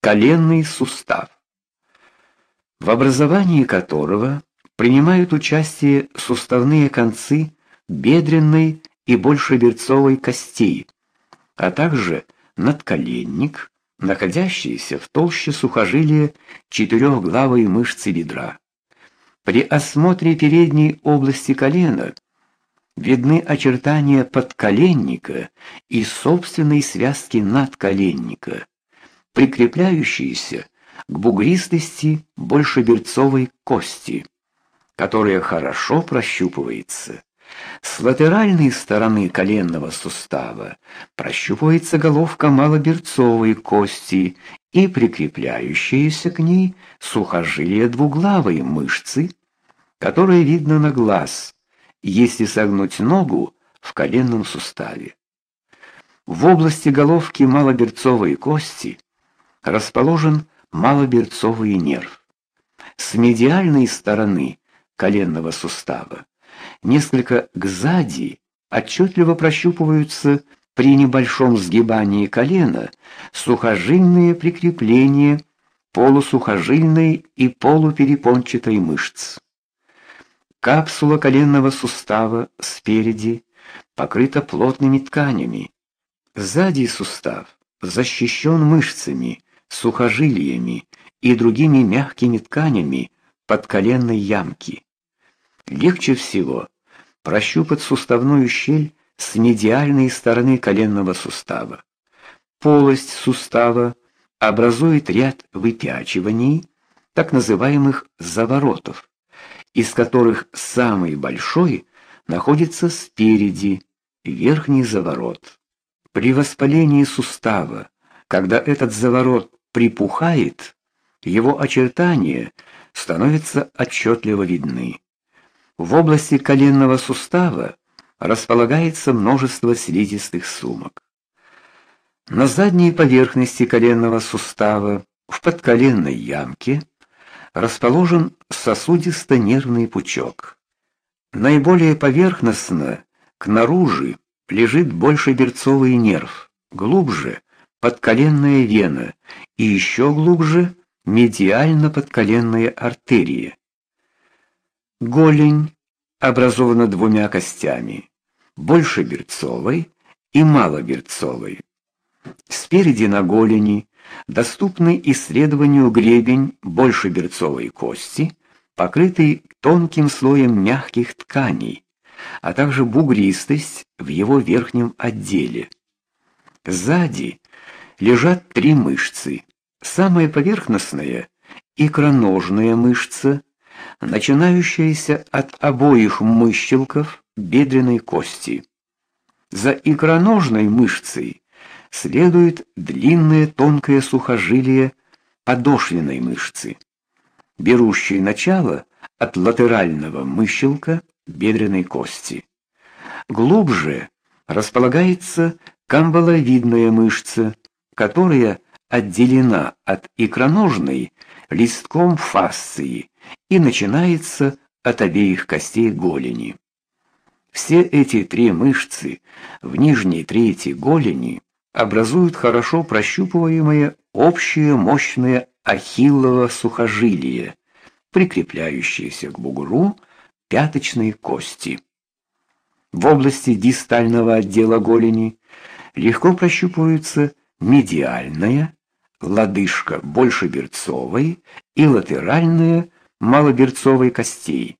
коленный сустав, в образовании которого принимают участие суставные концы бедренной и большеберцовой костей, а также надколенник, находящийся в толще сухожилия четырехглавой мышцы бедра. При осмотре передней области колена видны очертания подколенника и собственной связки надколенника, прикрепляющиеся к бугристости большеберцовой кости, которая хорошо прощупывается. С латеральной стороны коленного сустава прощупывается головка малоберцовой кости и прикрепляющиеся к ней сухожилия двуглавой мышцы, которое видно на глаз, если согнуть ногу в коленном суставе. В области головки малоберцовой кости расположен малоберцовый нерв. С медиальной стороны коленного сустава несколько кзади отчетливо прощупываются при небольшом сгибании колена сухожильные прикрепления полусухожильной и полуперепончатой мышц. Капсула коленного сустава спереди покрыта плотными тканями. Сзади сустав защищен мышцами, сухожилиями и другими мягкими тканями подколенной ямки. Легче всего прощупать суставную щель с медиальной стороны коленного сустава. Полость сустава образует ряд выпячиваний, так называемых заворотов, из которых самый большой находится спереди, верхний заворот. При воспалении сустава, когда этот заворот припухает, его очертания становятся отчетливо видны. В области коленного сустава располагается множество слизистых сумок. На задней поверхности коленного сустава, в подколенной ямке, расположен сосудисто-нервный пучок. Наиболее поверхностно, к наружи, лежит большеберцовый нерв, глубже подколенная вена и еще глубже медиально-подколенная артерия. Голень образована двумя костями: большеберцовой и малоберцовой. Спереди на голени доступный исследованию гребень большеберцовой кости, покрытый тонким слоем мягких тканей, а также бугристость в его верхнем отделе. Сзади лежат три мышцы. Самая поверхностная икроножная мышца начинающаяся от обоих мыщелков бедренной кости. За икроножной мышцей следует длинное тонкое сухожилие подошвенной мышцы, берущее начало от латерального мыщелка бедренной кости. Глубже располагается камбаловидная мышца, которая отделена от икроножной листком фасции и начинается от обеих костей голени. Все эти три мышцы в нижней трети голени образуют хорошо прощупываемое общее мощное ахиллово сухожилие, прикрепляющееся к бугру пяточной кости. В области дистального отдела голени легко прощупываются медиальная, лодыжка большеберцовой и латеральная малоберцовой костей.